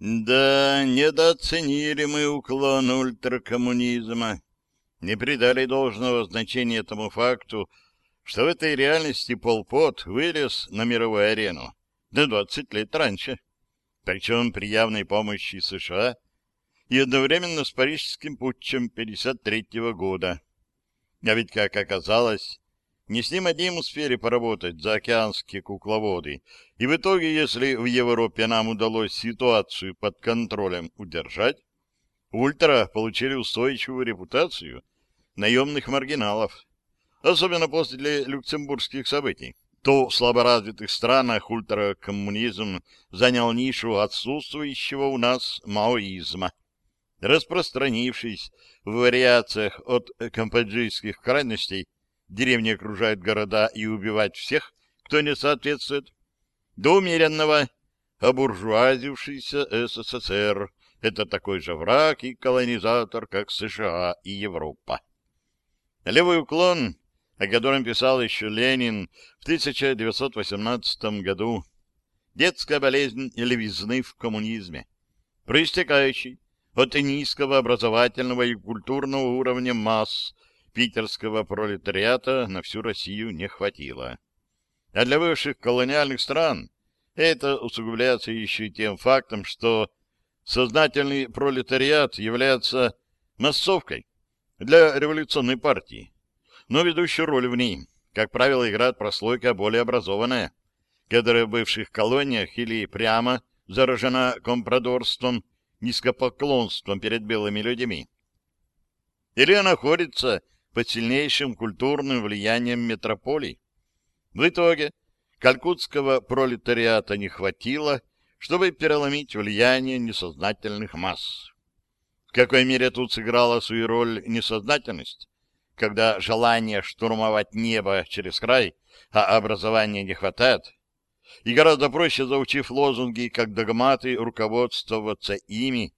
Да, недооценили мы уклон ультракоммунизма. Не придали должного значения тому факту, что в этой реальности Полпот вылез на мировую арену на 20 лет раньше, причем при явной помощи США и одновременно с парижским путчем 53 -го года. А ведь, как оказалось, не с ним одним успели поработать заокеанские кукловоды, и в итоге, если в Европе нам удалось ситуацию под контролем удержать, ультра получили устойчивую репутацию наемных маргиналов, особенно после люксембургских событий. То в слаборазвитых странах ультракоммунизм занял нишу отсутствующего у нас маоизма, распространившись в вариациях от кампаджийских крайностей деревни окружают города и убивать всех, кто не соответствует, до умеренного обуржуазившийся СССР. Это такой же враг и колонизатор, как США и Европа. Левый уклон, о котором писал еще Ленин в 1918 году, детская болезнь левизны в коммунизме, проистекающий от низкого образовательного и культурного уровня масс, питерского пролетариата на всю Россию не хватило. А для высших колониальных стран это усугубляется еще тем фактом, что сознательный пролетариат является массовкой для революционной партии, но ведущую роль в ней, как правило, играет прослойка более образованная, которая в бывших колониях или прямо заражена компрадорством, низкопоклонством перед белыми людьми. Или находится под сильнейшим культурным влиянием метрополий. В итоге калькутского пролетариата не хватило, чтобы переломить влияние несознательных масс. В какой мере тут сыграла свою роль несознательность, когда желание штурмовать небо через край, а образования не хватает, и гораздо проще, заучив лозунги как догматы, руководствоваться ими,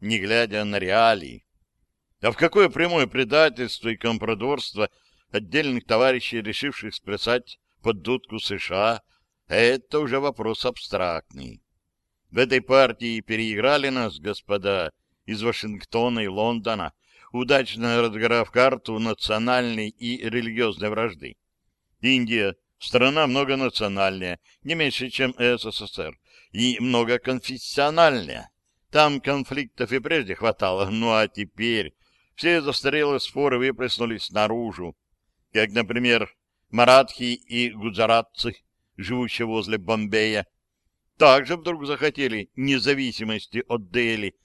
не глядя на реалии. А в какое прямое предательство и компрадорство отдельных товарищей, решивших сплясать под дудку США, это уже вопрос абстрактный. В этой партии переиграли нас, господа, из Вашингтона и Лондона, удачно разыграв карту национальной и религиозной вражды. Индия — страна многонациональная, не меньше, чем СССР, и многоконфессиональная. Там конфликтов и прежде хватало, ну а теперь все застарелые споры выплеснулись наружу, как, например, маратхи и гуджаратцы, живущие возле Бомбея, также вдруг захотели независимости от Дели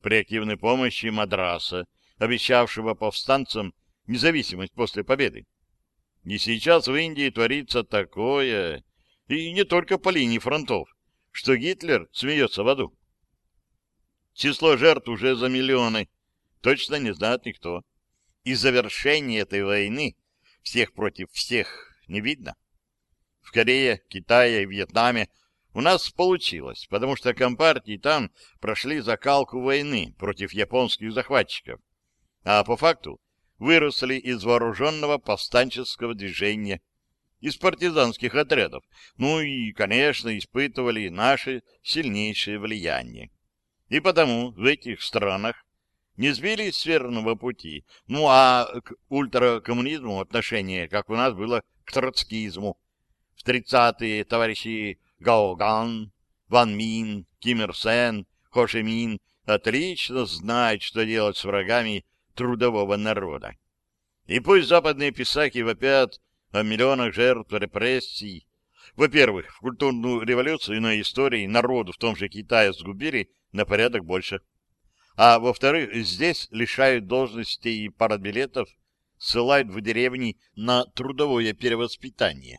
при активной помощи Мадраса, обещавшего повстанцам независимость после победы. И сейчас в Индии творится такое, и не только по линии фронтов, что Гитлер смеется в аду. Число жертв уже за миллионы, точно не знает никто. И завершение этой войны всех против всех не видно. В Корее, Китае и Вьетнаме у нас получилось, потому что компартии там прошли закалку войны против японских захватчиков, а по факту выросли из вооруженного повстанческого движения, из партизанских отрядов, ну и, конечно, испытывали наше сильнейшее влияние. И потому в этих странах не сбились с верного пути. Ну, а к ультракоммунизму отношение, как у нас было к троцкизму. В тридцатые товарищи Гаоган, Ван Мин, Ким Ир Сен, Хо Ши Мин отлично знают, что делать с врагами трудового народа. И пусть западные писаки вопят о миллионах жертв репрессий. Во-первых, в культурную революцию на истории народу в том же Китае сгубили на порядок больше а во-вторых, здесь лишают должностей и парадбилетов, ссылают в деревни на трудовое перевоспитание,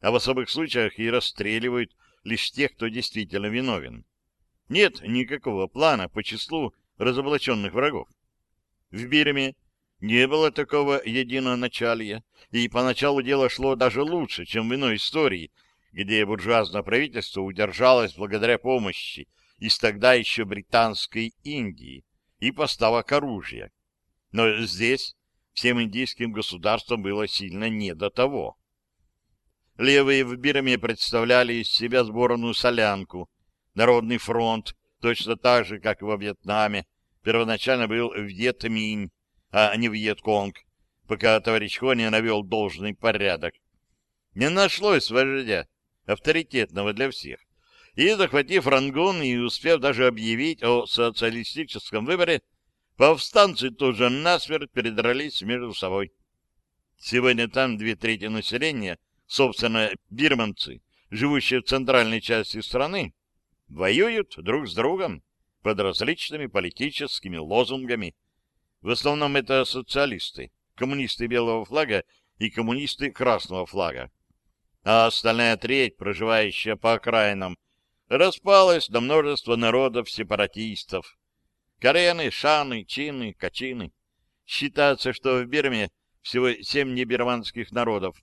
а в особых случаях и расстреливают лишь тех, кто действительно виновен. Нет никакого плана по числу разоблаченных врагов. В Бирме не было такого единоначалия, и поначалу дело шло даже лучше, чем в иной истории, где буржуазное правительство удержалось благодаря помощи из тогда еще британской Индии и поставок оружия. Но здесь всем индийским государствам было сильно не до того. Левые в Бирме представляли из себя сборную солянку, Народный фронт, точно так же, как и во Вьетнаме, первоначально был Вьетминь, а не Вьетконг, пока товарищ Хо не навел должный порядок. Не нашлось вождя, авторитетного для всех. И, захватив Рангун и успев даже объявить о социалистическом выборе, повстанцы тоже насмерть передрались между собой. Сегодня там две трети населения, собственно, бирманцы, живущие в центральной части страны, воюют друг с другом под различными политическими лозунгами. В основном это социалисты, коммунисты белого флага и коммунисты красного флага. А остальная треть, проживающая по окраинам, распалась на множество народов-сепаратистов. Карены, шаны, чины, качины. Считается, что в Бирме всего семь небирманских народов.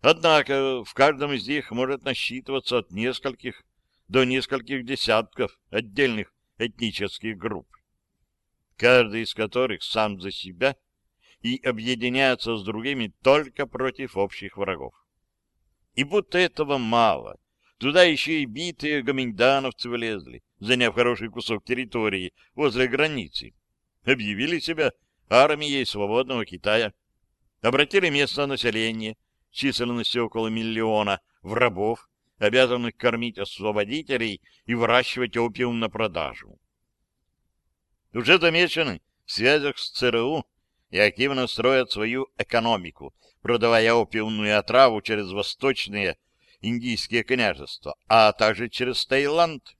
Однако в каждом из них может насчитываться от нескольких до нескольких десятков отдельных этнических групп, каждый из которых сам за себя и объединяется с другими только против общих врагов. И будто этого мало, туда еще и битые гоминдановцы влезли, заняв хороший кусок территории возле границы, объявили себя армией свободного Китая, обратили местное население численностью около миллиона в рабов, обязанных кормить освободителей и выращивать опиум на продажу. Уже замечены в связях с ЦРУ и активно строят свою экономику, продавая опиумную отраву через восточные индийские княжества, а также через Таиланд.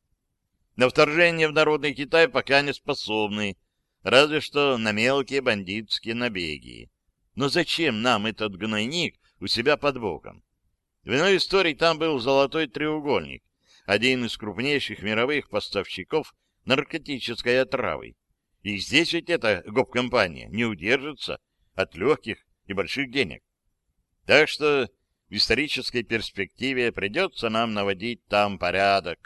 На вторжение в народный Китай пока не способны, разве что на мелкие бандитские набеги. Но зачем нам этот гнойник у себя под боком? В иной истории там был золотой треугольник, один из крупнейших мировых поставщиков наркотической отравы. И здесь ведь эта гоп-компания не удержится от легких и больших денег. Так что в исторической перспективе придется нам наводить там порядок.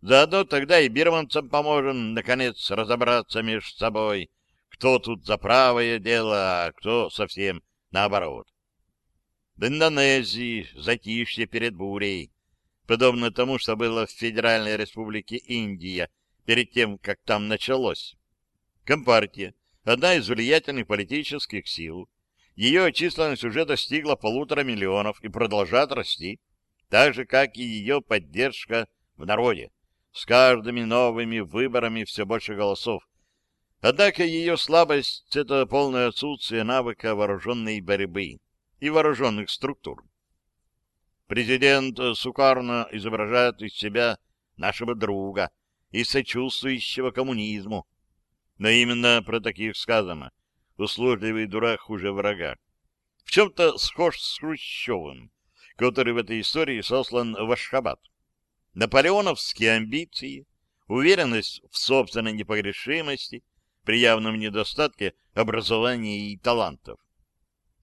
Заодно тогда и бирманцам поможем, наконец, разобраться между собой, кто тут за правое дело, а кто совсем наоборот. В Индонезии затишье перед бурей, подобно тому, что было в Федеральной Республике Индия перед тем, как там началось. Компартия, одна из влиятельных политических сил, ее численность уже достигла полутора миллионов и продолжает расти, так же, как и ее поддержка в народе. С каждыми новыми выборами все больше голосов. Однако ее слабость — это полное отсутствие навыка вооруженной борьбы и вооруженных структур. Президент Сукарно изображает из себя нашего друга и сочувствующего коммунизму. Но именно про таких сказано. Услужливый дурак хуже врага. В чем-то схож с Хрущевым, который в этой истории сослан в Ашхабад. Наполеоновские амбиции, уверенность в собственной непогрешимости при явном недостатке образования и талантов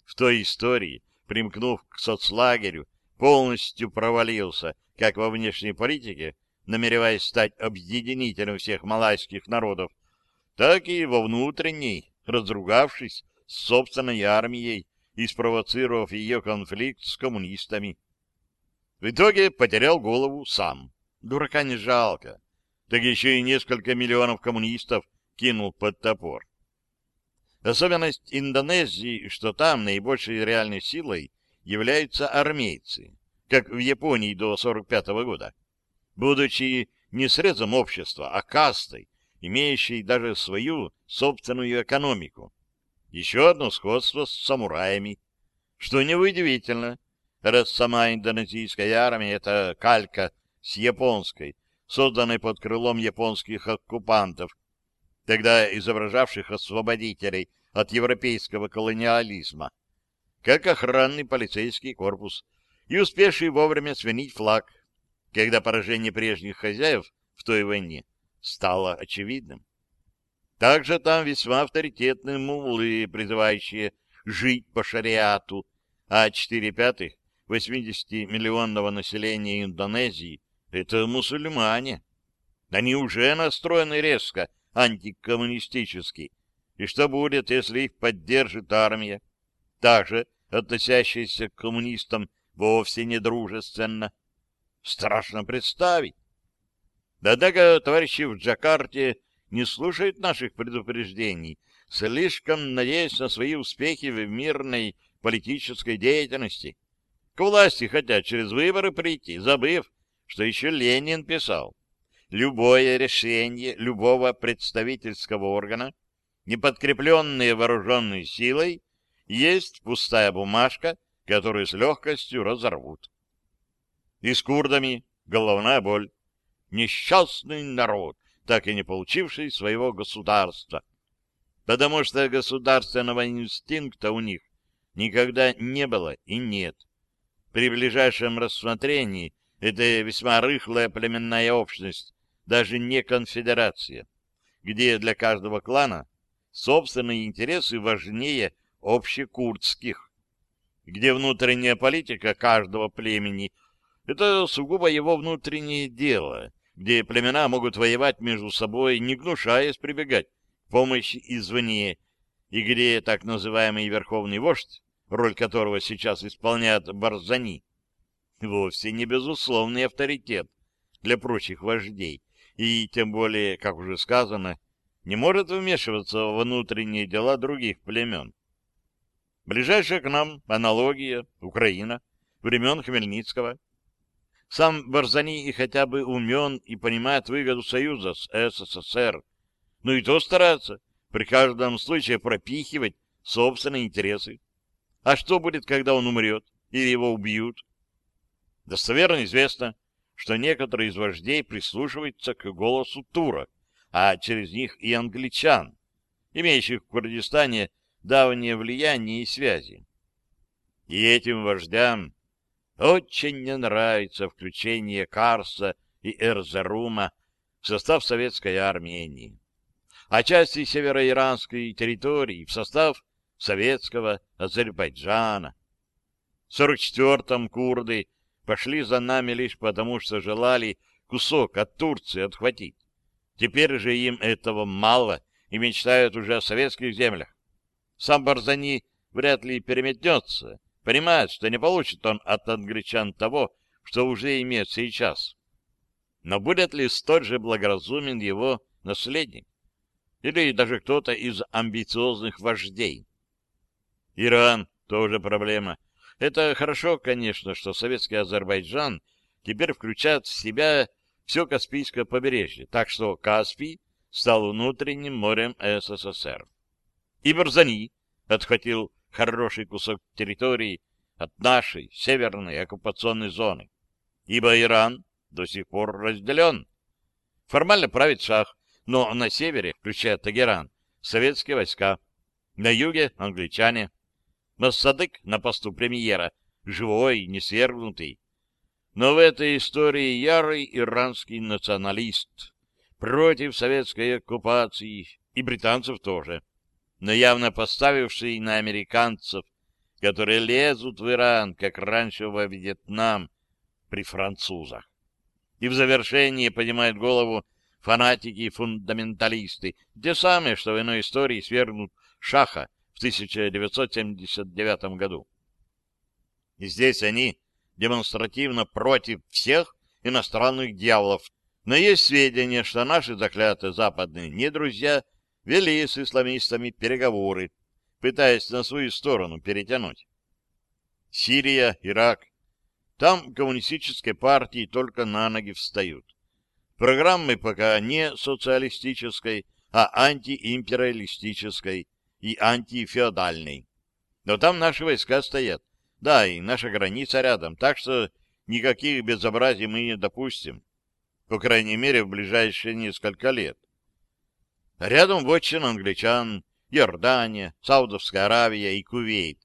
в той истории, примкнув к соцлагерю, полностью провалился как во внешней политике, намереваясь стать объединителем всех малайских народов, так и во внутренней, разругавшись с собственной армией и спровоцировав ее конфликт с коммунистами. В итоге потерял голову сам. Дурака не жалко. Так еще и несколько миллионов коммунистов кинул под топор. Особенность Индонезии, что там наибольшей реальной силой являются армейцы, как в Японии до 45 -го года. Будучи не срезом общества, а кастой, имеющей даже свою собственную экономику. Еще одно сходство с самураями. Что неудивительно, раз сама индонезийская армия — это калька с японской, созданной под крылом японских оккупантов, тогда изображавших освободителей от европейского колониализма, как охранный полицейский корпус, и успевший вовремя сменить флаг, когда поражение прежних хозяев в той войне стало очевидным. Также там весьма авторитетные муллы, призывающие жить по шариату, а 4 пятых 80-миллионного населения Индонезии — это мусульмане. Они уже настроены резко антикоммунистически. И что будет, если их поддержит армия, также относящаяся к коммунистам вовсе не дружественно? Страшно представить. Однако товарищи в Джакарте не слушают наших предупреждений, слишком надеясь на свои успехи в мирной политической деятельности. К власти хотят через выборы прийти, забыв, что еще Ленин писал. Любое решение любого представительского органа, не подкрепленное вооруженной силой, есть пустая бумажка, которую с легкостью разорвут. И с курдами головная боль. Несчастный народ, так и не получивший своего государства. Потому что государственного инстинкта у них никогда не было и нет. При ближайшем рассмотрении это весьма рыхлая племенная общность, даже не конфедерация, где для каждого клана собственные интересы важнее общекурдских, где внутренняя политика каждого племени — это сугубо его внутреннее дело, где племена могут воевать между собой, не гнушаясь прибегать к помощи извне, и где так называемый верховный вождь роль которого сейчас исполняет Барзани, вовсе не безусловный авторитет для прочих вождей, и тем более, как уже сказано, не может вмешиваться в внутренние дела других племен. Ближайшая к нам аналогия — Украина, времен Хмельницкого. Сам Барзани и хотя бы умен и понимает выгоду союза с СССР, но и то старается при каждом случае пропихивать собственные интересы. А что будет, когда он умрет или его убьют? Достоверно известно, что некоторые из вождей прислушиваются к голосу турок, а через них и англичан, имеющих в Курдистане давнее влияние и связи. И этим вождям очень не нравится включение Карса и Эрзерума в состав советской Армении, а части североиранской территории в состав советского Азербайджана. В 44-м курды пошли за нами лишь потому, что желали кусок от Турции отхватить. Теперь же им этого мало и мечтают уже о советских землях. Сам Барзани вряд ли переметнется, понимает, что не получит он от англичан того, что уже имеет сейчас. Но будет ли столь же благоразумен его наследник? Или даже кто-то из амбициозных вождей? Иран тоже проблема. Это хорошо, конечно, что советский Азербайджан теперь включает в себя все Каспийское побережье, так что Каспий стал внутренним морем СССР. И Барзани отхватил хороший кусок территории от нашей северной оккупационной зоны, ибо Иран до сих пор разделен. Формально правит шах, но на севере, включая Тагеран, советские войска, на юге — англичане, Массадык на посту премьера, живой, не свергнутый. Но в этой истории ярый иранский националист, против советской оккупации, и британцев тоже, но явно поставивший на американцев, которые лезут в Иран, как раньше во Вьетнам, при французах. И в завершении поднимают голову фанатики и фундаменталисты, те самые, что в иной истории свергнут Шаха, в 1979 году. И здесь они демонстративно против всех иностранных дьяволов, но есть сведения, что наши заклятые западные недрузья вели с исламистами переговоры, пытаясь на свою сторону перетянуть. Сирия, Ирак. Там коммунистические партии только на ноги встают. Программы пока не социалистической, а антиимпериалистической, и антифеодальный. Но там наши войска стоят. Да, и наша граница рядом, так что никаких безобразий мы не допустим. По крайней мере, в ближайшие несколько лет. Рядом вотчин англичан, Иордания, Саудовская Аравия и Кувейт,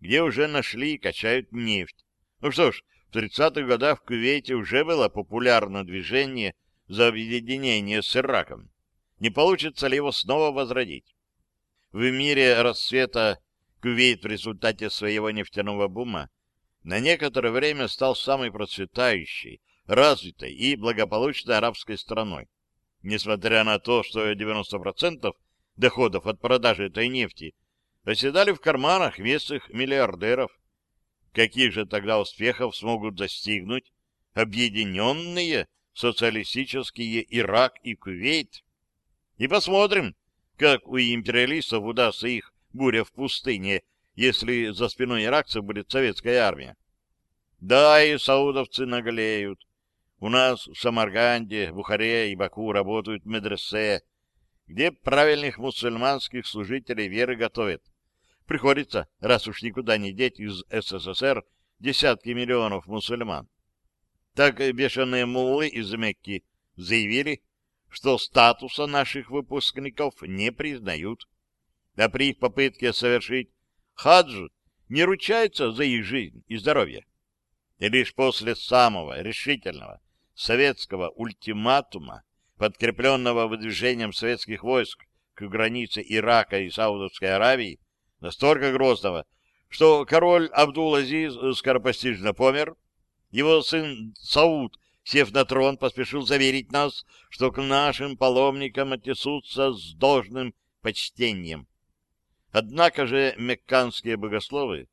где уже нашли и качают нефть. Ну что ж, в 30-х годах в Кувейте уже было популярно движение за объединение с Ираком. Не получится ли его снова возродить? В мире расцвета Кувейт в результате своего нефтяного бума на некоторое время стал самой процветающей, развитой и благополучной арабской страной. Несмотря на то, что 90% доходов от продажи этой нефти оседали в карманах местных миллиардеров. Каких же тогда успехов смогут достигнуть объединенные социалистические Ирак и Кувейт. И посмотрим, как у империалистов удастся их буря в пустыне, если за спиной иракцев будет советская армия. Да, и саудовцы наглеют. У нас в Самарганде, Бухаре и Баку работают медресе, где правильных мусульманских служителей веры готовят. Приходится, раз уж никуда не деть из СССР, десятки миллионов мусульман. Так бешеные муллы из Мекки заявили, что статуса наших выпускников не признают, а при их попытке совершить хадж не ручаются за их жизнь и здоровье. И лишь после самого решительного советского ультиматума подкрепленного выдвижением советских войск к границе Ирака и Саудовской Аравии, настолько грозного, что король Абдул-Азиз скоропостижно помер, его сын Сауд, сев на трон, поспешил заверить нас, что к нашим паломникам отнесутся с должным почтением. Однако же мекканские богословы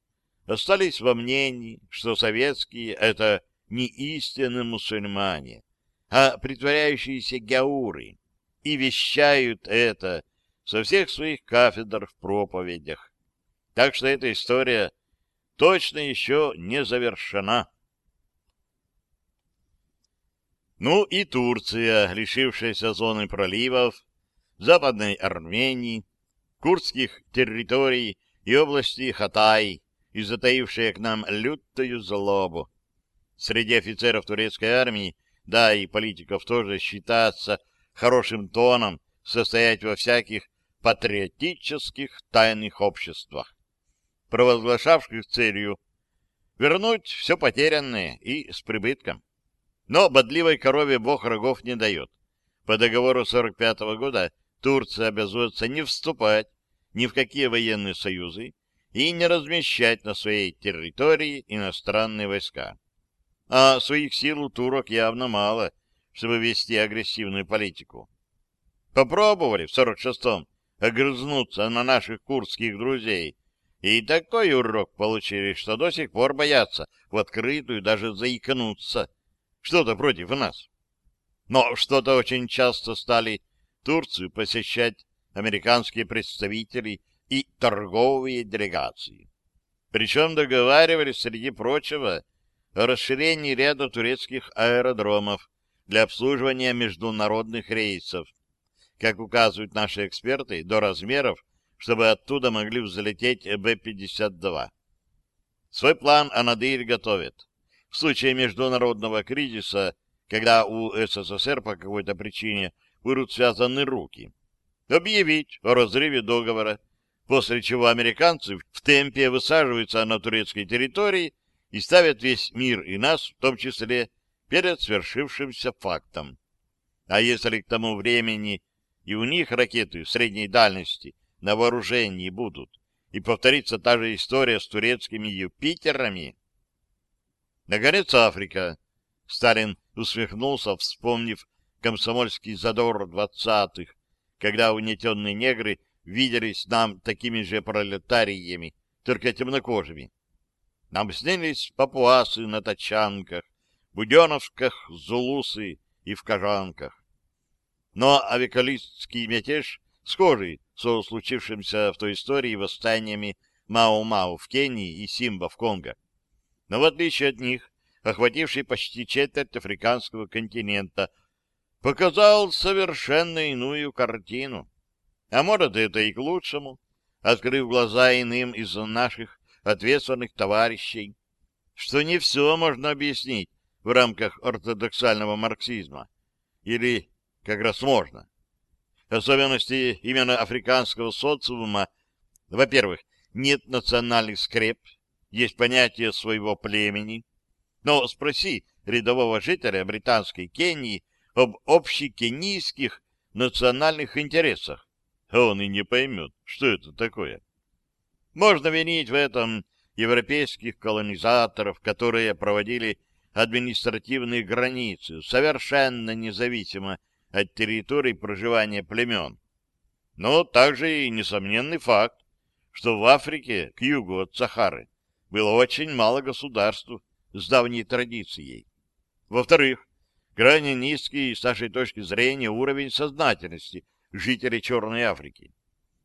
остались во мнении, что советские — это не истинные мусульмане, а притворяющиеся гяуры, и вещают это со всех своих кафедр в проповедях. Так что эта история точно еще не завершена. Ну и Турция, лишившаяся зоны проливов, Западной Армении, курдских территорий и области Хатай, и затаившая к нам лютую злобу. Среди офицеров турецкой армии да и политиков тоже считаться хорошим тоном состоять во всяких патриотических тайных обществах, провозглашавших целью вернуть все потерянное и с прибытком. Но бодливой корове бог рогов не дает. По договору 45 -го года Турция обязуется не вступать ни в какие военные союзы и не размещать на своей территории иностранные войска а своих сил у турок явно мало, чтобы вести агрессивную политику. Попробовали в 46-м огрызнуться на наших курдских друзей, и такой урок получили, что до сих пор боятся в открытую даже заикнуться что-то против нас. Но что-то очень часто стали Турцию посещать американские представители и торговые делегации. Причем договаривались, среди прочего, о расширении ряда турецких аэродромов для обслуживания международных рейсов, как указывают наши эксперты, до размеров, чтобы оттуда могли взлететь Б-52. Свой план Анадырь готовит. В случае международного кризиса, когда у СССР по какой-то причине будут связаны руки, объявить о разрыве договора, после чего американцы в темпе высаживаются на турецкой территории и ставят весь мир и нас, в том числе, перед свершившимся фактом. А если к тому времени и у них ракеты средней дальности на вооружении будут, и повторится та же история с турецкими Юпитерами? Наконец, Африка. Сталин усмехнулся, вспомнив комсомольский задор двадцатых, когда угнетенные негры виделись нам такими же пролетариями, только темнокожими. Нам снились папуасы на тачанках, буденовках, зулусы и в кожанках. Но авикалистский мятеж, схожий со случившимся в той истории восстаниями Мао-Мао в Кении и Симба в Конго. Но в отличие от них, охвативший почти четверть африканского континента, показал совершенно иную картину. А может, это и к лучшему, открыв глаза иным из наших ответственных товарищей, что не все можно объяснить в рамках ортодоксального марксизма. Или как раз можно. Особенности именно африканского социума, во-первых, нет национальных скреп, есть понятие своего племени. Но спроси рядового жителя британской Кении об общекенийских национальных интересах, а он и не поймет, что это такое. Можно винить в этом европейских колонизаторов, которые проводили административные границы, совершенно независимо от территорий проживания племен. Но также и несомненный факт, что в Африке, к югу от Сахары, было очень мало государств с давней традицией. Во-вторых, крайне низкий с нашей точки зрения уровень сознательности жителей Черной Африки.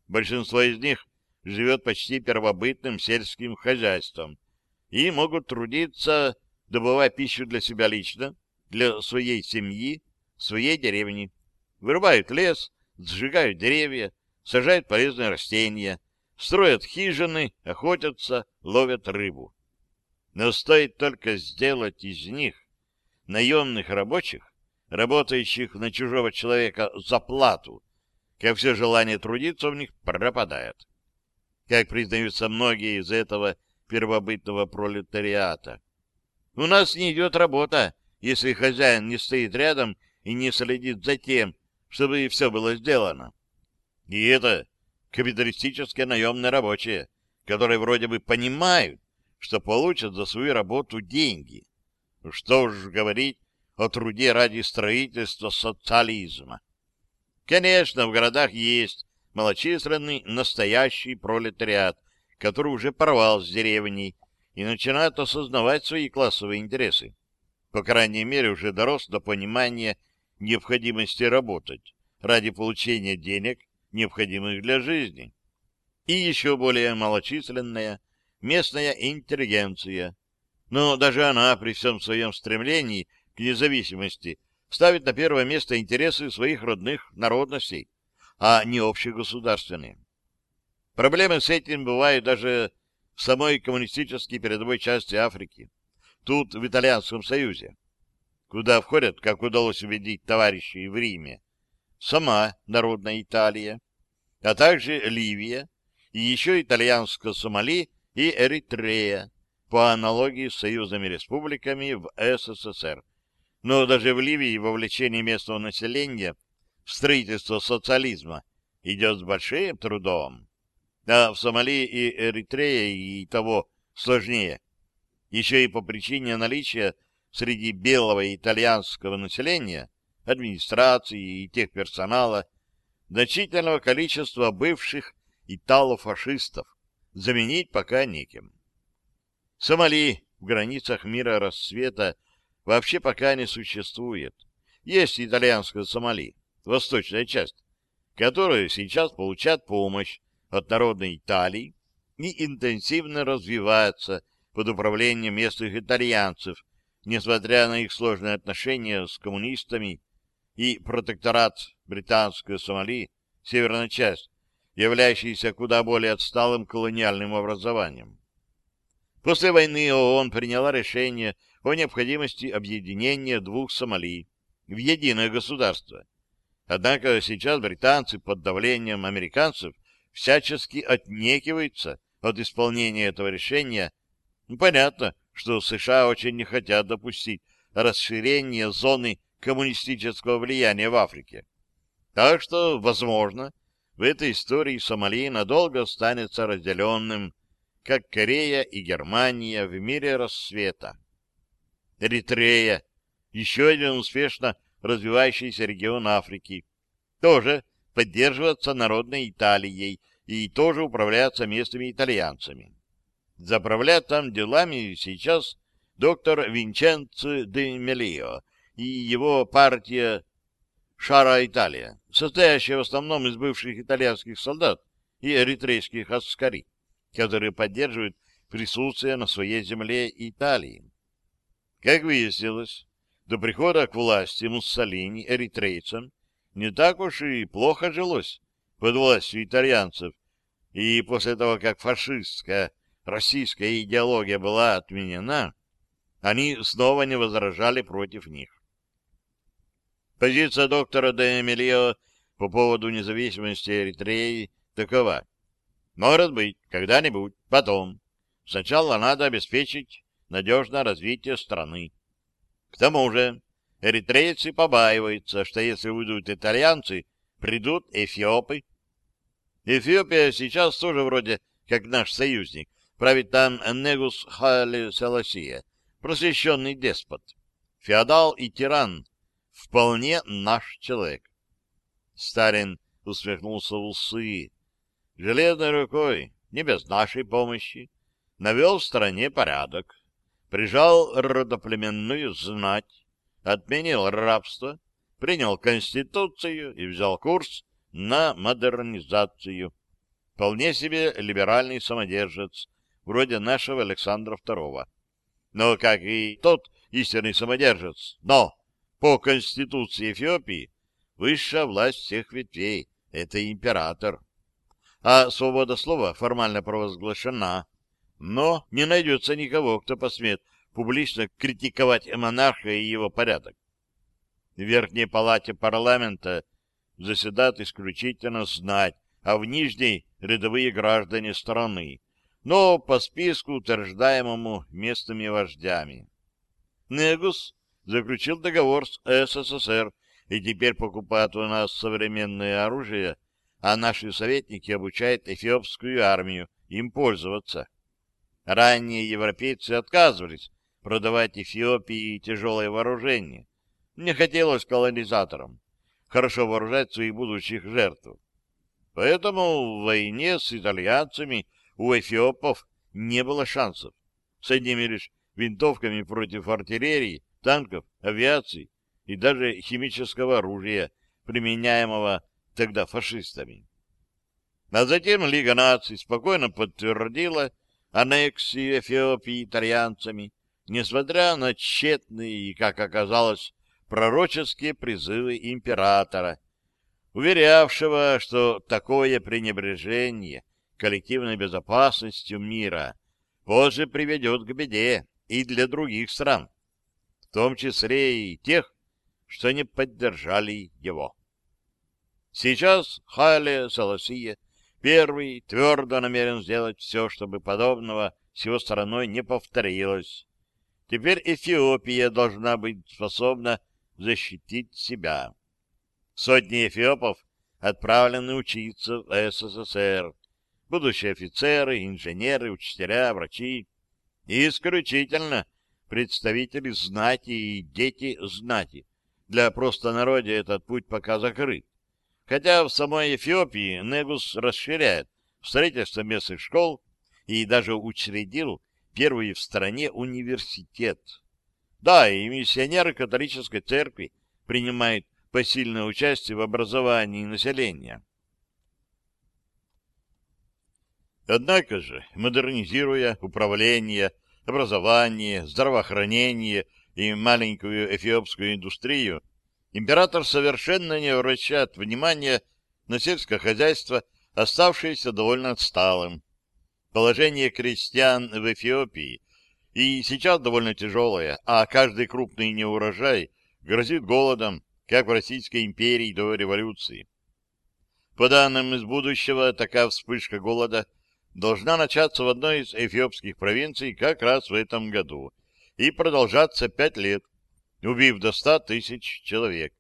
Большинство из них живет почти первобытным сельским хозяйством и могут трудиться, добывая пищу для себя лично, для своей семьи, своей деревни. Вырубают лес, сжигают деревья, сажают полезные растения, строят хижины, охотятся, ловят рыбу. Но стоит только сделать из них наемных рабочих, работающих на чужого человека за плату, как все желание трудиться у них пропадает. Как признаются многие из этого первобытного пролетариата. У нас не идет работа, если хозяин не стоит рядом и не следит за тем, чтобы все было сделано. И это капиталистические наемные рабочие, которые вроде бы понимают, что получат за свою работу деньги. Что уж говорить о труде ради строительства социализма. Конечно, в городах есть малочисленный настоящий пролетариат, который уже порвал с деревней и начинает осознавать свои классовые интересы. По крайней мере, уже дорос до понимания необходимости работать ради получения денег, необходимых для жизни. И еще более малочисленная местная интеллигенция. Но даже она при всем своем стремлении к независимости ставит на первое место интересы своих родных народностей, а не общегосударственные. Проблемы с этим бывают даже в самой коммунистической передовой части Африки, тут в Итальянском Союзе, куда входят, как удалось убедить товарищей в Риме, сама народная Италия, а также Ливия и еще итальянско-Сомали и Эритрея, по аналогии с союзными республиками в СССР. Но даже в Ливии вовлечение местного населения строительство социализма идет с большим трудом. А в Сомали и Эритрее и того сложнее. Еще и по причине наличия среди белого итальянского населения, администрации и техперсонала, значительного количества бывших итало-фашистов, заменить пока неким. Сомали в границах мира рассвета вообще пока не существует. Есть итальянская Сомали, восточная часть, которая сейчас получает помощь от народной Италии и интенсивно развивается под управлением местных итальянцев, несмотря на их сложные отношения с коммунистами и протекторат британской Сомали, северная часть, являющийся куда более отсталым колониальным образованием. После войны ООН приняла решение о необходимости объединения двух Сомали в единое государство. Однако сейчас британцы под давлением американцев всячески отнекиваются от исполнения этого решения. Ну, понятно, что США очень не хотят допустить расширение зоны коммунистического влияния в Африке. Так что, возможно, в этой истории Сомали надолго останется разделенным как Корея и Германия в мире рассвета. Эритрея, еще один успешно развивающийся регион Африки, тоже поддерживается народной Италией и тоже управляется местными итальянцами. Заправляет там делами сейчас доктор Винченцо де Мелио и его партия Шара Италия, состоящая в основном из бывших итальянских солдат и эритрейских аскари которые поддерживают присутствие на своей земле Италии. Как выяснилось, до прихода к власти Муссолини эритрейцам не так уж и плохо жилось под властью итальянцев, и после того, как фашистская российская идеология была отменена, они снова не возражали против них. Позиция доктора де Эмилио по поводу независимости Эритреи такова. Может быть, когда-нибудь, потом. Сначала надо обеспечить надежное развитие страны. К тому же, эритрейцы побаиваются, что если уйдут итальянцы, придут эфиопы. Эфиопия сейчас тоже вроде как наш союзник. Правит там Негус Хали Селасия, просвещенный деспот. Феодал и тиран. Вполне наш человек. Старин усмехнулся в усы железной рукой, не без нашей помощи, навел в стране порядок, прижал родоплеменную знать, отменил рабство, принял Конституцию и взял курс на модернизацию. Вполне себе либеральный самодержец, вроде нашего Александра II. Но, как и тот истинный самодержец, но по Конституции Эфиопии высшая власть всех ветвей — это император. А свобода слова формально провозглашена, но не найдется никого, кто посмеет публично критиковать монарха и его порядок. В Верхней палате парламента заседают исключительно знать, а в Нижней — рядовые граждане страны, но по списку, утверждаемому местными вождями. Негус заключил договор с СССР и теперь покупает у нас современное оружие, а наши советники обучают эфиопскую армию им пользоваться. Ранние европейцы отказывались продавать Эфиопии тяжелое вооружение. Не хотелось колонизаторам хорошо вооружать своих будущих жертв. Поэтому в войне с итальянцами у эфиопов не было шансов. С одними лишь винтовками против артиллерии, танков, авиации и даже химического оружия, применяемого тогда фашистами. А затем Лига наций спокойно подтвердила аннексию Эфиопии итальянцами, несмотря на тщетные и, как оказалось, пророческие призывы императора, уверявшего, что такое пренебрежение коллективной безопасностью мира позже приведет к беде и для других стран, в том числе и тех, что не поддержали его. Сейчас Хайле Саласия первый твердо намерен сделать все, чтобы подобного с его стороной не повторилось. Теперь Эфиопия должна быть способна защитить себя. Сотни эфиопов отправлены учиться в СССР, будущие офицеры, инженеры, учителя, врачи и исключительно представители знати и дети знати. Для простонародья этот путь пока закрыт. Хотя в самой Эфиопии Негус расширяет строительство местных школ и даже учредил первый в стране университет. Да, и миссионеры католической церкви принимают посильное участие в образовании населения. Однако же, модернизируя управление, образование, здравоохранение и маленькую эфиопскую индустрию, император совершенно не обращает внимания на сельское хозяйство, оставшееся довольно отсталым. Положение крестьян в Эфиопии и сейчас довольно тяжелое, а каждый крупный неурожай грозит голодом, как в Российской империи до революции. По данным из будущего, такая вспышка голода должна начаться в одной из эфиопских провинций как раз в этом году и продолжаться пять лет, убив до ста тысяч человек.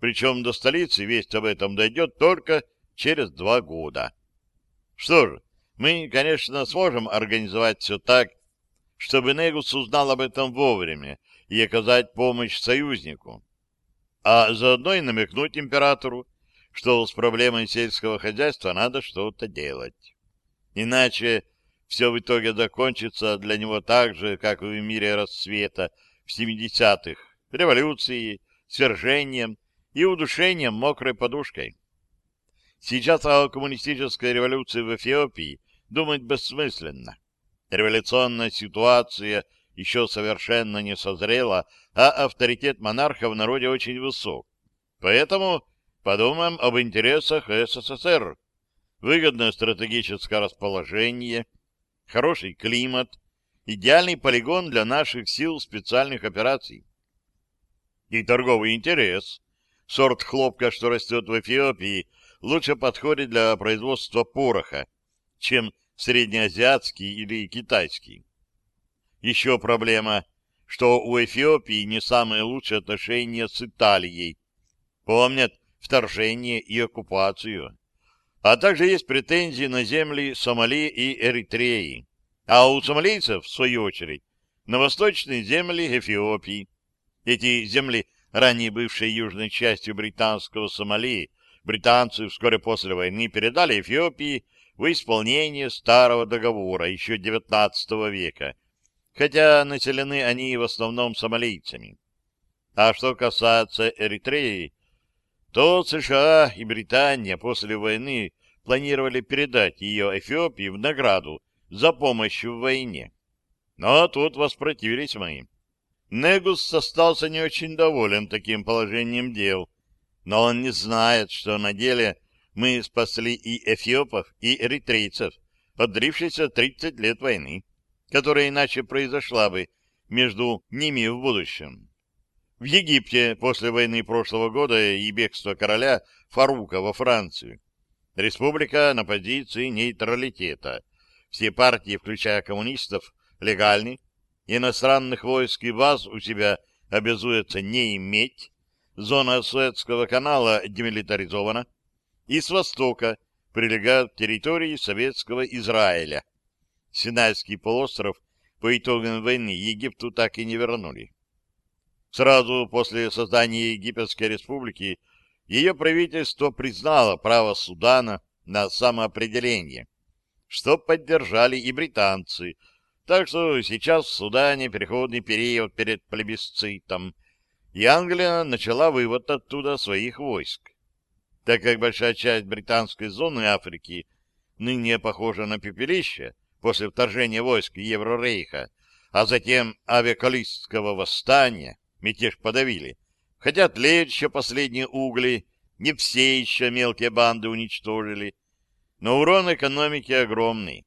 Причем до столицы весть об этом дойдет только через два года. Что же, мы, конечно, сможем организовать все так, чтобы Негус узнал об этом вовремя и оказать помощь союзнику, а заодно и намекнуть императору, что с проблемой сельского хозяйства надо что-то делать. Иначе все в итоге закончится для него так же, как и в мире расцвета в 70-х, революцией, свержением и удушением мокрой подушкой. Сейчас о коммунистической революции в Эфиопии думать бессмысленно. Революционная ситуация еще совершенно не созрела, а авторитет монарха в народе очень высок. Поэтому подумаем об интересах СССР. Выгодное стратегическое расположение, хороший климат, идеальный полигон для наших сил специальных операций. И торговый интерес. Сорт хлопка, что растет в Эфиопии, лучше подходит для производства пороха, чем среднеазиатский или китайский. Еще проблема, что у Эфиопии не самые лучшие отношения с Италией. Помнят вторжение и оккупацию. А также есть претензии на земли Сомали и Эритреи. А у сомалийцев, в свою очередь, на восточные земли Эфиопии. Эти земли, ранее бывшие южной частью британского Сомали, британцы вскоре после войны передали Эфиопии в исполнение старого договора еще XIX века, хотя населены они в основном сомалийцами. А что касается Эритреи, то США и Британия после войны планировали передать ее Эфиопии в награду за помощь в войне. Но тут воспротивились мы. Негус остался не очень доволен таким положением дел, но он не знает, что на деле мы спасли и эфиопов, и эритрейцев, подрившихся 30 лет войны, которая иначе произошла бы между ними в будущем. В Египте после войны прошлого года и бегства короля Фарука во Францию республика на позиции нейтралитета. Все партии, включая коммунистов, легальны, иностранных войск и баз у себя обязуется не иметь, зона Суэцкого канала демилитаризована, и с востока прилегают территории советского Израиля. Синайский полуостров по итогам войны Египту так и не вернули. Сразу после создания Египетской республики ее правительство признало право Судана на самоопределение, что поддержали и британцы, так что сейчас в Судане переходный период перед плебисцитом, и Англия начала вывод оттуда своих войск. Так как большая часть британской зоны Африки ныне похожа на пепелище после вторжения войск Еврорейха, а затем авиакалистского восстания, мятеж подавили, хотя тлеют еще последние угли, не все еще мелкие банды уничтожили, но урон экономики огромный.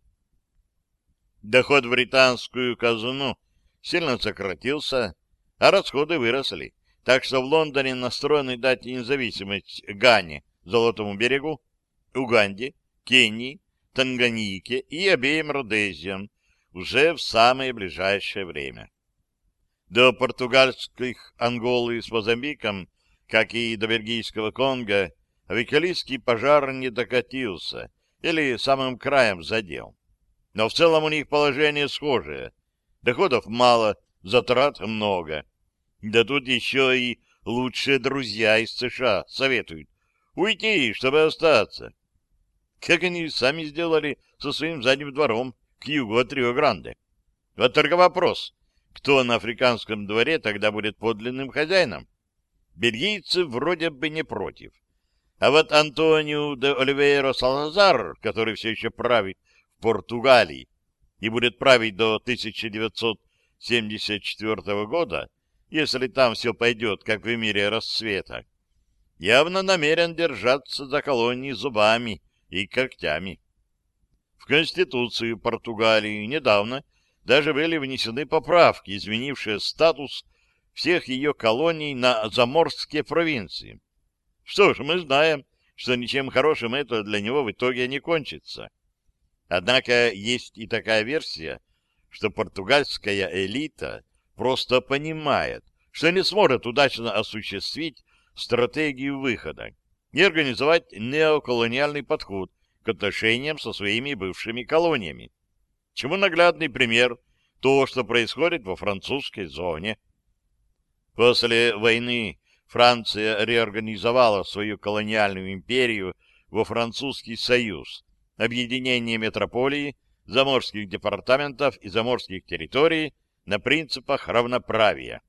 Доход в британскую казну сильно сократился, а расходы выросли. Так что в Лондоне настроены дать независимость Гане, Золотому берегу, Уганде, Кении, Танганьике и обеим Родезиям уже в самое ближайшее время. До португальских Анголы с Мозамбиком, как и до бельгийского Конго, авикалийский пожар не докатился или самым краем задел. Но в целом у них положение схожее. Доходов мало, затрат много. Да тут еще и лучшие друзья из США советуют уйти, чтобы остаться. Как они сами сделали со своим задним двором к югу от Рио-Гранде. Вот только вопрос, кто на африканском дворе тогда будет подлинным хозяином? Бельгийцы вроде бы не против. А вот Антонио де Оливейро Салазар, который все еще правит в Португалии и будет править до 1974 года, если там все пойдет, как в мире расцвета, явно намерен держаться за колонии зубами и когтями. В Конституцию Португалии недавно даже были внесены поправки, изменившие статус всех ее колоний на заморские провинции. Что ж, мы знаем, что ничем хорошим это для него в итоге не кончится. Однако есть и такая версия, что португальская элита просто понимает, что не сможет удачно осуществить стратегию выхода и организовать неоколониальный подход к отношениям со своими бывшими колониями. Чему наглядный пример то, что происходит во французской зоне. После войны Франция реорганизовала свою колониальную империю во Французский союз, объединение метрополии, заморских департаментов и заморских территорий на принципах равноправия,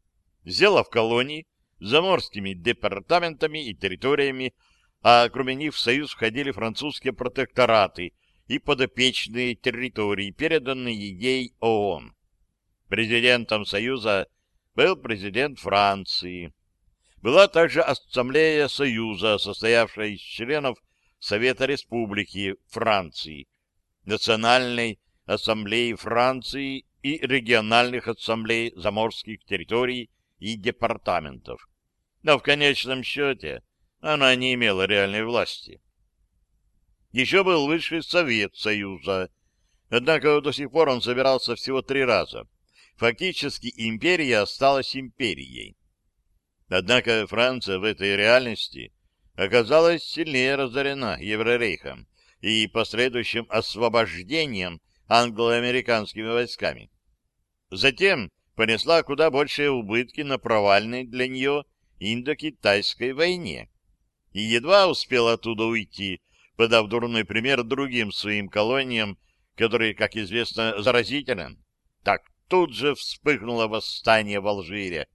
сделав колонии заморскими департаментами и территориями, а кроме них в союз входили французские протектораты и подопечные территории, переданные ей ООН. Президентом союза был президент Франции. Была также Ассамблея Союза, состоявшая из членов Совета Республики Франции, Национальной Ассамблеи Франции и региональных ассамблей заморских территорий и департаментов. Но в конечном счете она не имела реальной власти. Еще был Высший Совет Союза, однако до сих пор он собирался всего три раза. Фактически империя осталась империей. Однако Франция в этой реальности оказалась сильнее разорена Еврорейхом и последующим освобождением англо-американскими войсками. Затем понесла куда большие убытки на провальной для нее индокитайской войне и едва успела оттуда уйти, подав дурной пример другим своим колониям, которые, как известно, заразителен. Так тут же вспыхнуло восстание в Алжире.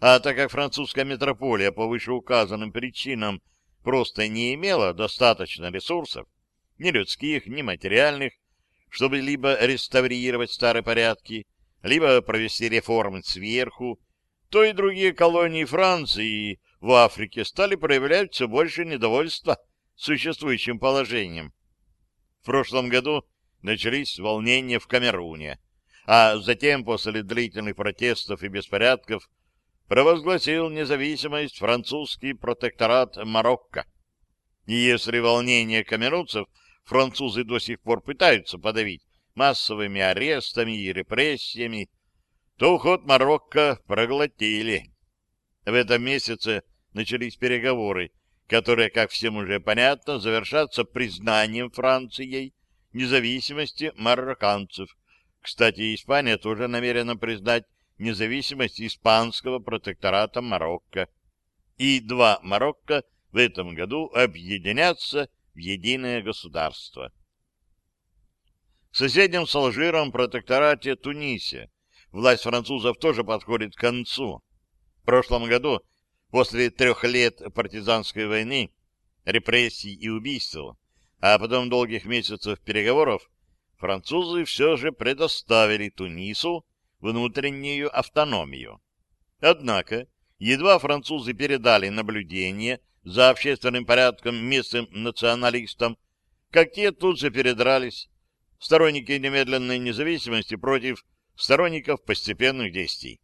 А так как французская метрополия по вышеуказанным причинам просто не имела достаточно ресурсов, ни людских, ни материальных, чтобы либо реставрировать старые порядки, либо провести реформы сверху, то и другие колонии Франции в Африке стали проявлять все больше недовольства существующим положением. В прошлом году начались волнения в Камеруне, а затем, после длительных протестов и беспорядков, провозгласил независимость французский протекторат Марокко. И если волнения камерунцев французы до сих пор пытаются подавить массовыми арестами и репрессиями, то уход Марокко проглотили. В этом месяце начались переговоры, которые, как всем уже понятно, завершатся признанием Францией независимости марокканцев. Кстати, Испания тоже намерена признать независимость испанского протектората Марокко. И два Марокко в этом году объединятся в единое государство. В соседнем с Алжиром протекторате Тунисе власть французов тоже подходит к концу. В прошлом году После трех лет партизанской войны, репрессий и убийств, а потом долгих месяцев переговоров, французы все же предоставили Тунису внутреннюю автономию. Однако, едва французы передали наблюдение за общественным порядком местным националистам, как те тут же передрались, сторонники немедленной независимости против сторонников постепенных действий.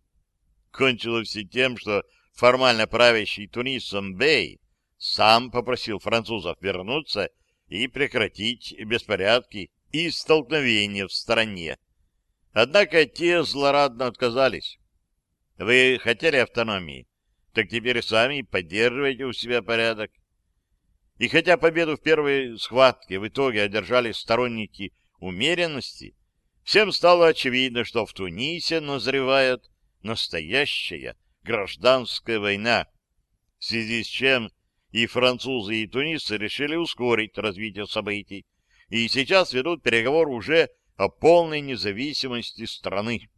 Кончилось все тем, что формально правящий Тунисом Бей сам попросил французов вернуться и прекратить беспорядки и столкновения в стране. Однако те злорадно отказались. Вы хотели автономии? Так теперь сами поддерживайте у себя порядок. И хотя победу в первой схватке в итоге одержали сторонники умеренности, всем стало очевидно, что в Тунисе назревает настоящая гражданская война, в связи с чем и французы, и тунисцы решили ускорить развитие событий, и сейчас ведут переговоры уже о полной независимости страны.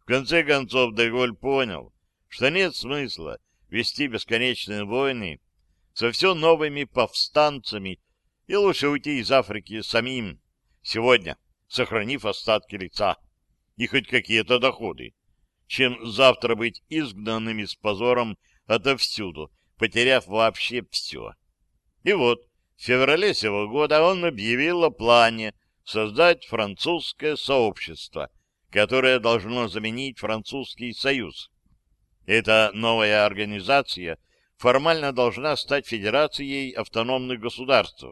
В конце концов, Деголь понял, что нет смысла вести бесконечные войны со все новыми повстанцами, и лучше уйти из Африки самим сегодня, сохранив остатки лица и хоть какие-то доходы чем завтра быть изгнанными с позором отовсюду, потеряв вообще все. И вот, в феврале сего года он объявил о плане создать французское сообщество, которое должно заменить французский союз. Эта новая организация формально должна стать федерацией автономных государств.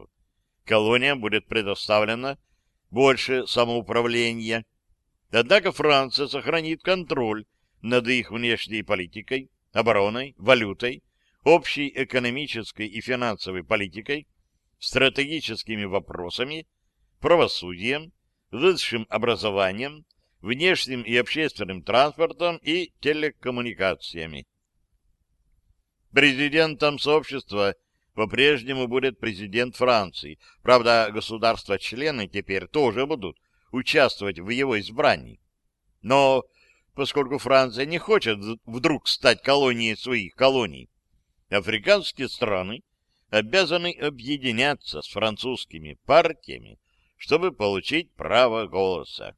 Колониям будет предоставлено больше самоуправления, Однако Франция сохранит контроль над их внешней политикой, обороной, валютой, общей экономической и финансовой политикой, стратегическими вопросами, правосудием, высшим образованием, внешним и общественным транспортом и телекоммуникациями. Президентом сообщества по-прежнему будет президент Франции. Правда, государства-члены теперь тоже будут участвовать в его избрании. Но поскольку Франция не хочет вдруг стать колонией своих колоний, африканские страны обязаны объединяться с французскими партиями, чтобы получить право голоса.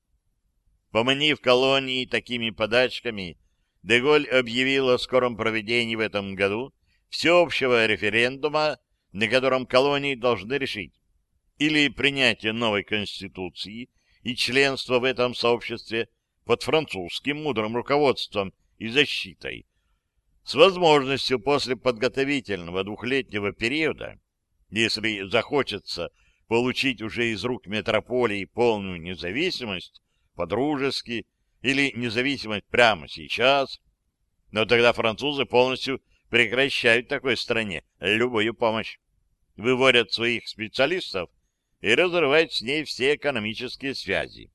Поманив колонии такими подачками, Деголь объявил о скором проведении в этом году всеобщего референдума, на котором колонии должны решить или принятие новой конституции и членство в этом сообществе под французским мудрым руководством и защитой, с возможностью после подготовительного двухлетнего периода, если захочется получить уже из рук метрополии полную независимость, по-дружески, или независимость прямо сейчас, но тогда французы полностью прекращают такой стране любую помощь, выводят своих специалистов и разрывать с ней все экономические связи.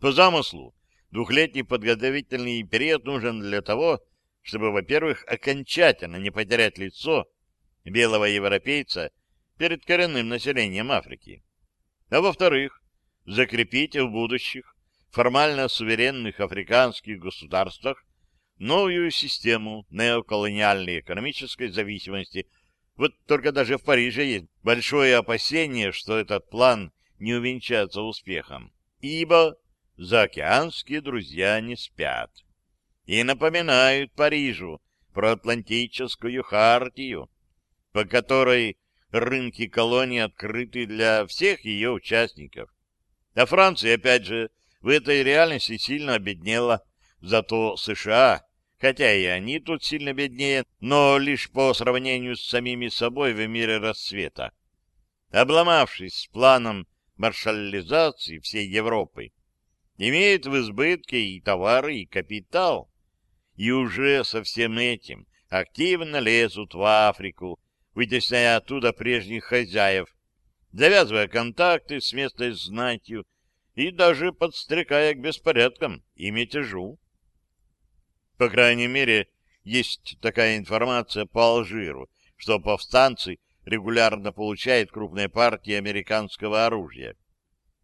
По замыслу, двухлетний подготовительный период нужен для того, чтобы, во-первых, окончательно не потерять лицо белого европейца перед коренным населением Африки, а во-вторых, закрепить в будущих формально суверенных африканских государствах новую систему неоколониальной экономической зависимости. Вот только даже в Париже есть большое опасение, что этот план не увенчается успехом, ибо заокеанские друзья не спят и напоминают Парижу про Атлантическую хартию, по которой рынки колонии открыты для всех ее участников. А Франция, опять же, в этой реальности сильно обеднела, зато США, хотя и они тут сильно беднее, но лишь по сравнению с самими собой в мире рассвета. Обломавшись с планом маршализации всей Европы, имеют в избытке и товары, и капитал, и уже со всем этим активно лезут в Африку, вытесняя оттуда прежних хозяев, завязывая контакты с местной знатью и даже подстрекая к беспорядкам и мятежу. По крайней мере, есть такая информация по Алжиру, что повстанцы регулярно получают крупные партии американского оружия.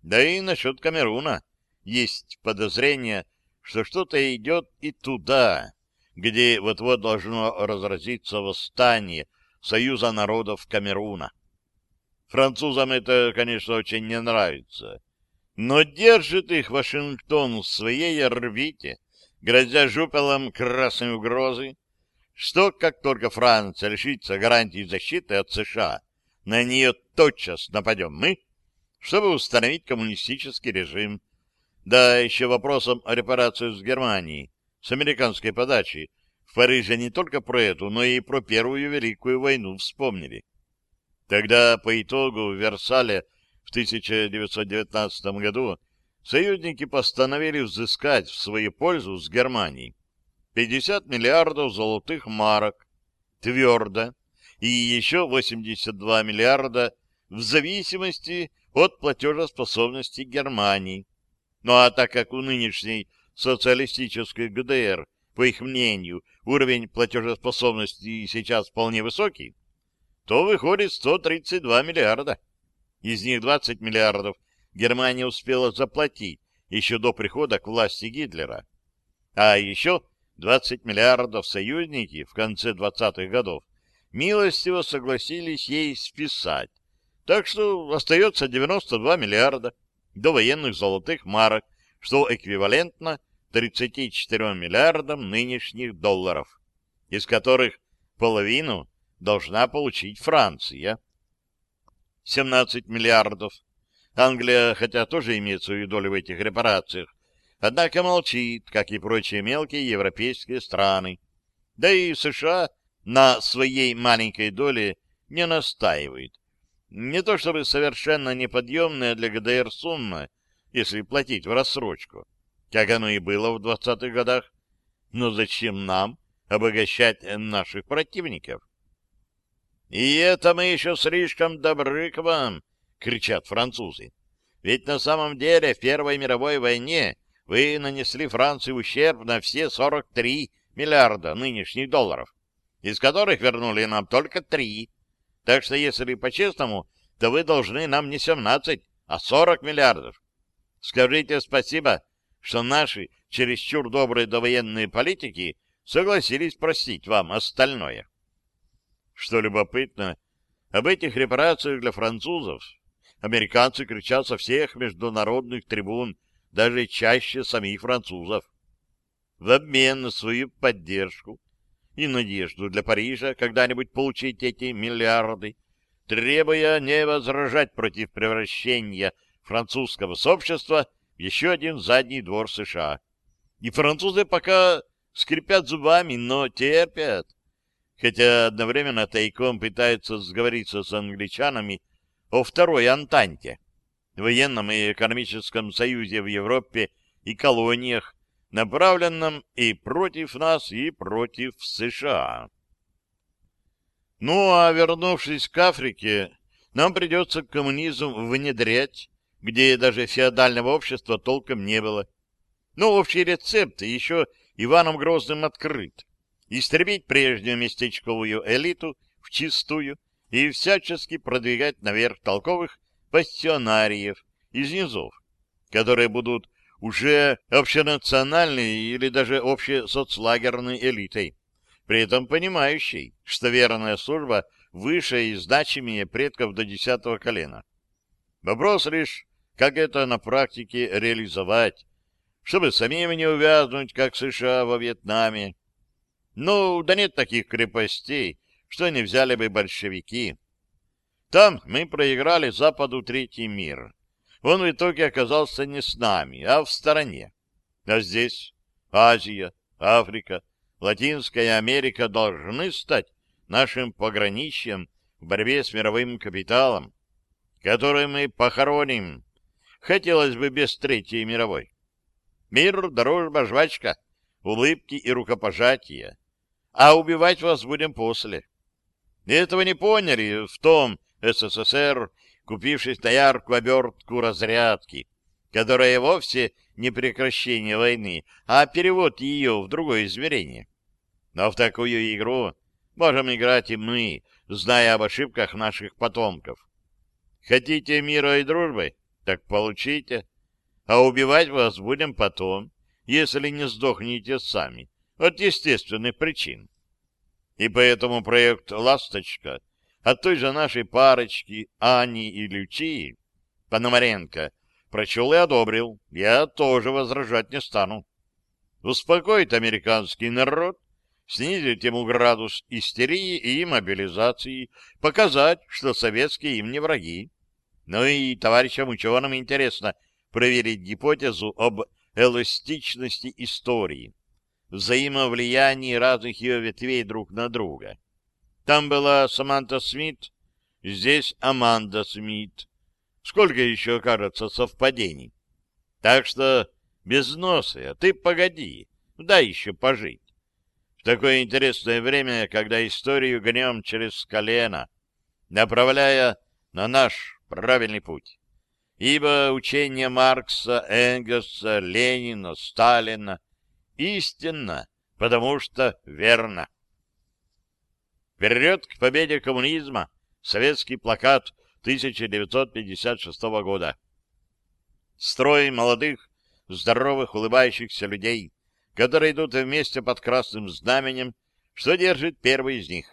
Да и насчет Камеруна есть подозрение, что что-то идет и туда, где вот-вот должно разразиться восстание Союза народов Камеруна. Французам это, конечно, очень не нравится. Но держит их Вашингтон в своей орбите, грозя жупелом красной угрозы, что как только Франция лишится гарантии защиты от США, на нее тотчас нападем мы, чтобы установить коммунистический режим. Да, еще вопросом о репарации с Германией, с американской подачи, в Париже не только про эту, но и про Первую Великую войну вспомнили. Тогда по итогу в Версале в 1919 году союзники постановили взыскать в свою пользу с Германией 50 миллиардов золотых марок твердо и еще 82 миллиарда в зависимости от платежеспособности Германии. Ну а так как у нынешней социалистической ГДР по их мнению, уровень платежеспособности сейчас вполне высокий, то выходит 132 миллиарда. Из них 20 миллиардов Германия успела заплатить еще до прихода к власти Гитлера. А еще 20 миллиардов союзники в конце 20-х годов милостиво согласились ей списать. Так что остается 92 миллиарда до военных золотых марок, что эквивалентно 34 миллиардам нынешних долларов, из которых половину должна получить Франция. 17 миллиардов. Англия, хотя тоже имеет свою долю в этих репарациях, однако молчит, как и прочие мелкие европейские страны. Да и США на своей маленькой доле не настаивает. Не то чтобы совершенно неподъемная для ГДР сумма, если платить в рассрочку как оно и было в двадцатых годах. Но зачем нам обогащать наших противников? «И это мы еще слишком добры к вам!» — кричат французы. «Ведь на самом деле в Первой мировой войне вы нанесли Франции ущерб на все 43 миллиарда нынешних долларов, из которых вернули нам только 3. Так что, если по-честному, то вы должны нам не 17, а 40 миллиардов. Скажите спасибо, что наши чересчур добрые довоенные политики согласились простить вам остальное. Что любопытно, об этих репарациях для французов американцы кричат со всех международных трибун, даже чаще самих французов. В обмен на свою поддержку и надежду для Парижа когда-нибудь получить эти миллиарды, требуя не возражать против превращения французского сообщества еще один задний двор США. И французы пока скрипят зубами, но терпят. Хотя одновременно тайком пытаются сговориться с англичанами о второй Антанте, военном и экономическом союзе в Европе и колониях, направленном и против нас, и против США. Ну, а вернувшись к Африке, нам придется коммунизм внедрять где даже феодального общества толком не было. Но общий рецепт еще Иваном Грозным открыт. Истребить прежнюю местечковую элиту в чистую и всячески продвигать наверх толковых пассионариев из низов, которые будут уже общенациональной или даже общесоцлагерной элитой, при этом понимающей, что верная служба выше и значимее предков до десятого колена. Вопрос лишь, как это на практике реализовать, чтобы самим не увязнуть, как США во Вьетнаме. Ну, да нет таких крепостей, что не взяли бы большевики. Там мы проиграли Западу третий мир. Он в итоге оказался не с нами, а в стороне. А здесь Азия, Африка, Латинская Америка должны стать нашим пограничьем в борьбе с мировым капиталом, который мы похороним. Хотелось бы без Третьей мировой. Мир, дружба, жвачка, улыбки и рукопожатия. А убивать вас будем после. Этого не поняли в том СССР, купившись на яркую обертку разрядки, которая вовсе не прекращение войны, а перевод ее в другое измерение. Но в такую игру можем играть и мы, зная об ошибках наших потомков. Хотите мира и дружбы? Так получите. А убивать вас будем потом, если не сдохнете сами, от естественных причин. И поэтому проект «Ласточка» от той же нашей парочки Ани и Лючии Пономаренко прочел и одобрил. Я тоже возражать не стану. Успокоить американский народ, снизить ему градус истерии и мобилизации, показать, что советские им не враги. Ну и товарищам ученым интересно проверить гипотезу об эластичности истории, взаимовлиянии разных ее ветвей друг на друга. Там была Саманта Смит, здесь Аманда Смит. Сколько еще окажется совпадений? Так что без носа, ты погоди, дай еще пожить. В такое интересное время, когда историю гнем через колено, направляя на наш правильный путь. Ибо учение Маркса, Энгельса, Ленина, Сталина истинно, потому что верно. Вперед к победе коммунизма! Советский плакат 1956 года. Строй молодых, здоровых, улыбающихся людей, которые идут вместе под красным знаменем, что держит первый из них.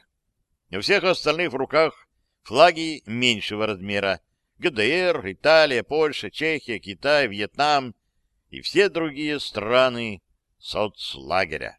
У всех остальных в руках флаги меньшего размера. ГДР, Италия, Польша, Чехия, Китай, Вьетнам и все другие страны соцлагеря.